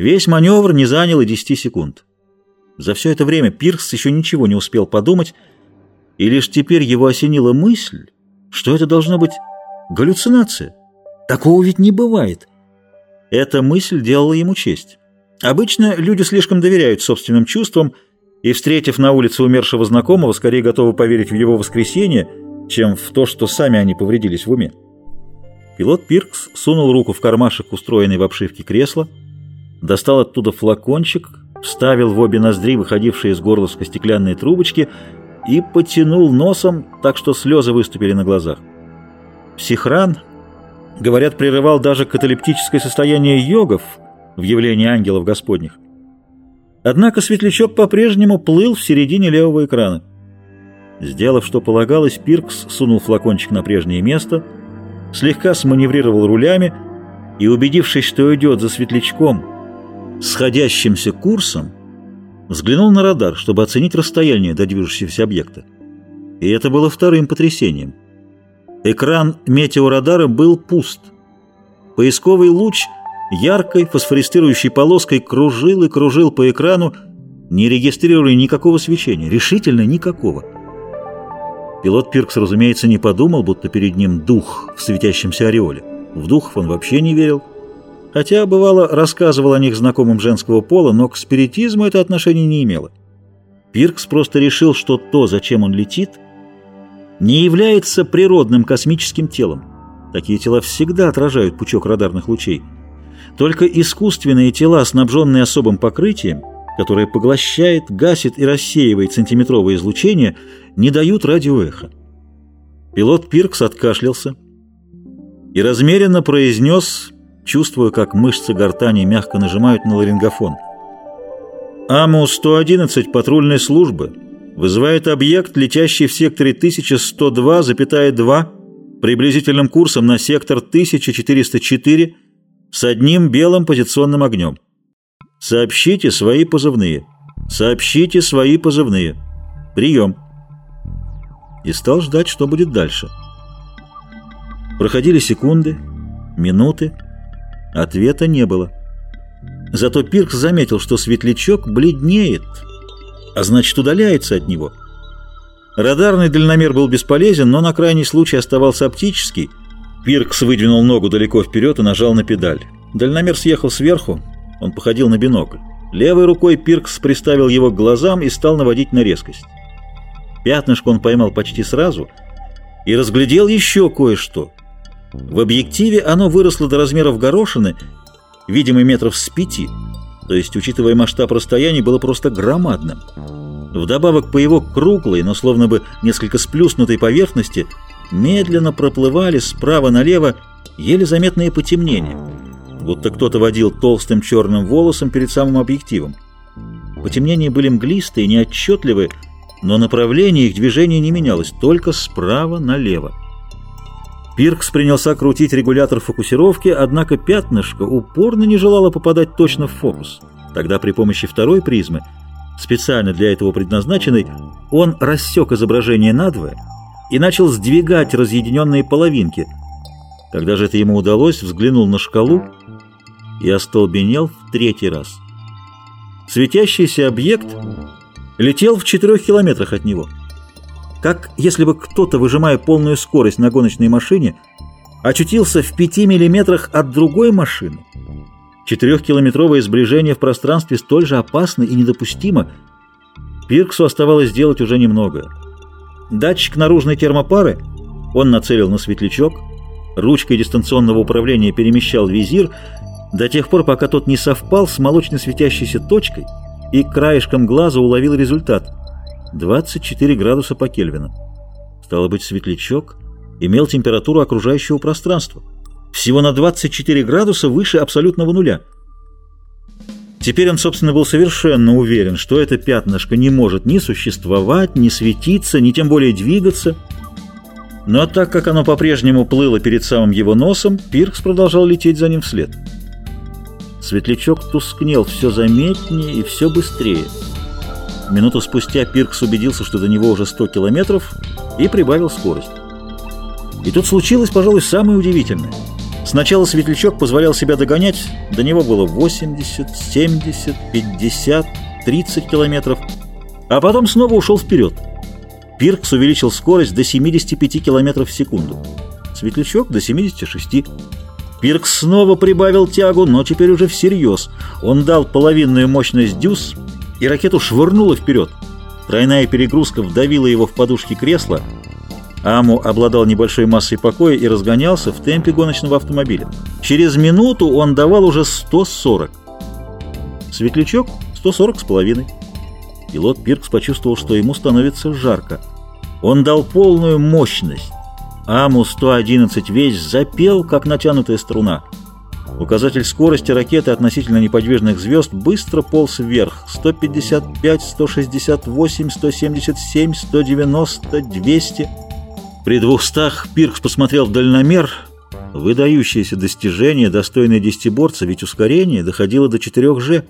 Весь маневр не занял и 10 секунд. За все это время Пиркс еще ничего не успел подумать, и лишь теперь его осенила мысль, что это должна быть галлюцинация. Такого ведь не бывает. Эта мысль делала ему честь. Обычно люди слишком доверяют собственным чувствам и, встретив на улице умершего знакомого, скорее готовы поверить в его воскресение, чем в то, что сами они повредились в уме. Пилот Пиркс сунул руку в кармашек, устроенный в обшивке кресла, достал оттуда флакончик, вставил в обе ноздри выходившие из горлышка стеклянные трубочки и потянул носом, так что слезы выступили на глазах. Психран, говорят, прерывал даже каталептическое состояние йогов в явлении ангелов господних. Однако светлячок по-прежнему плыл в середине левого экрана. Сделав, что полагалось, Пиркс сунул флакончик на прежнее место, слегка сманеврировал рулями и, убедившись, что идет за светлячком, сходящимся курсом, взглянул на радар, чтобы оценить расстояние до движущегося объекта. И это было вторым потрясением. Экран метеорадара был пуст. Поисковый луч яркой фосфористирующей полоской кружил и кружил по экрану, не регистрируя никакого свечения, решительно никакого. Пилот Пиркс, разумеется, не подумал, будто перед ним дух в светящемся ореоле. В духов он вообще не верил. Хотя, бывало, рассказывал о них знакомым женского пола, но к спиритизму это отношение не имело. Пиркс просто решил, что то, зачем он летит, не является природным космическим телом. Такие тела всегда отражают пучок радарных лучей. Только искусственные тела, снабженные особым покрытием, которое поглощает, гасит и рассеивает сантиметровое излучение, не дают радиоэха. Пилот Пиркс откашлялся и размеренно произнес чувствуя, как мышцы гортани мягко нажимают на ларингофон. АМУ-111 патрульной службы вызывает объект, летящий в секторе 1102,2 приблизительным курсом на сектор 1404 с одним белым позиционным огнем. Сообщите свои позывные. Сообщите свои позывные. Прием. И стал ждать, что будет дальше. Проходили секунды, минуты, Ответа не было. Зато Пиркс заметил, что светлячок бледнеет, а значит удаляется от него. Радарный дальномер был бесполезен, но на крайний случай оставался оптический. Пиркс выдвинул ногу далеко вперед и нажал на педаль. Дальномер съехал сверху, он походил на бинокль. Левой рукой Пиркс приставил его к глазам и стал наводить на резкость. Пятнышко он поймал почти сразу и разглядел еще кое-что. В объективе оно выросло до размеров горошины, видимо, метров с пяти, то есть, учитывая масштаб расстояний, было просто громадным. Вдобавок по его круглой, но словно бы несколько сплюснутой поверхности медленно проплывали справа налево еле заметные потемнения, будто кто-то водил толстым черным волосом перед самым объективом. Потемнения были мглистые, неотчетливые, но направление их движения не менялось, только справа налево. Пиркс принялся крутить регулятор фокусировки, однако пятнышко упорно не желало попадать точно в фокус. Тогда при помощи второй призмы, специально для этого предназначенной, он рассек изображение надвое и начал сдвигать разъединенные половинки. Когда же это ему удалось, взглянул на шкалу и остолбенел в третий раз. Светящийся объект летел в четырех километрах от него – как если бы кто-то, выжимая полную скорость на гоночной машине, очутился в пяти миллиметрах от другой машины. Четырехкилометровое сближение в пространстве столь же опасно и недопустимо. Пирксу оставалось сделать уже немного. Датчик наружной термопары он нацелил на светлячок, ручкой дистанционного управления перемещал визир до тех пор, пока тот не совпал с молочно светящейся точкой и краешком глаза уловил результат – 24 градуса по Кельвину. Стало быть, светлячок имел температуру окружающего пространства. Всего на 24 градуса выше абсолютного нуля. Теперь он, собственно, был совершенно уверен, что это пятнышко не может ни существовать, ни светиться, ни тем более двигаться. Но так как оно по-прежнему плыло перед самым его носом, Пиркс продолжал лететь за ним вслед. Светлячок тускнел все заметнее и все быстрее. Минуту спустя Пиркс убедился, что до него уже 100 километров, и прибавил скорость. И тут случилось, пожалуй, самое удивительное. Сначала светлячок позволял себя догонять, до него было 80, 70, 50, 30 километров, а потом снова ушел вперед. Пиркс увеличил скорость до 75 километров в секунду. Светлячок до 76. Пиркс снова прибавил тягу, но теперь уже всерьез. Он дал половинную мощность дюз, и ракету швырнуло вперед. Тройная перегрузка вдавила его в подушки кресла. Аму обладал небольшой массой покоя и разгонялся в темпе гоночного автомобиля. Через минуту он давал уже 140. Светлячок 140 с половиной. Пилот Пиркс почувствовал, что ему становится жарко. Он дал полную мощность. Аму-111 весь запел, как натянутая струна. Указатель скорости ракеты относительно неподвижных звезд быстро полз вверх. 155, 168, 177, 190, 200. При двухстах Пиркс посмотрел в дальномер. Выдающееся достижение, достойное десятиборца, ведь ускорение доходило до 4G.